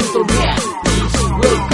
to the rap.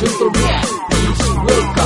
just a rap. Bitch,